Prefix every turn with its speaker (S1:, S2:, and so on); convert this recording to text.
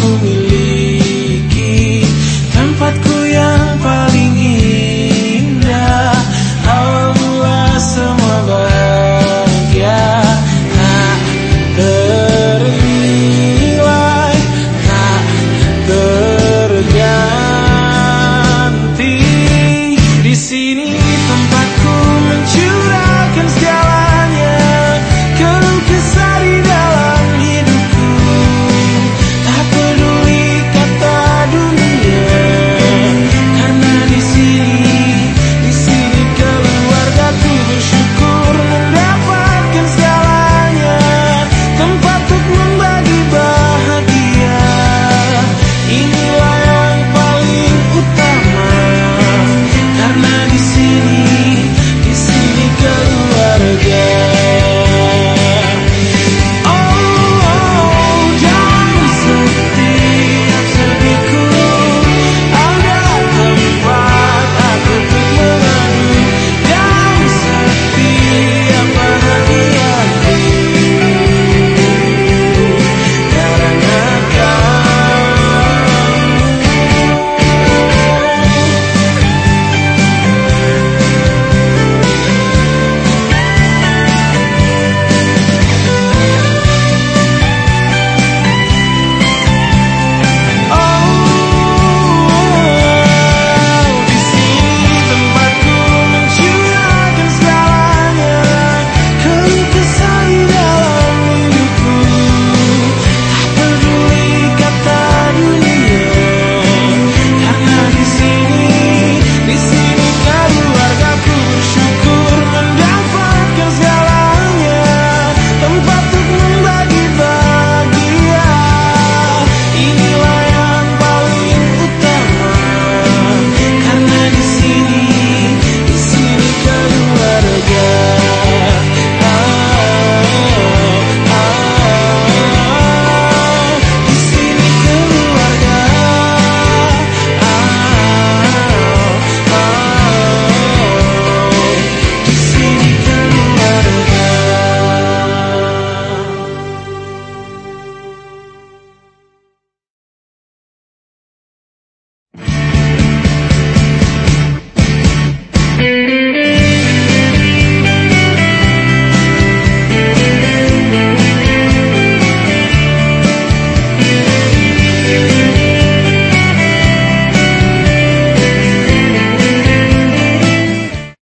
S1: kung Thank you.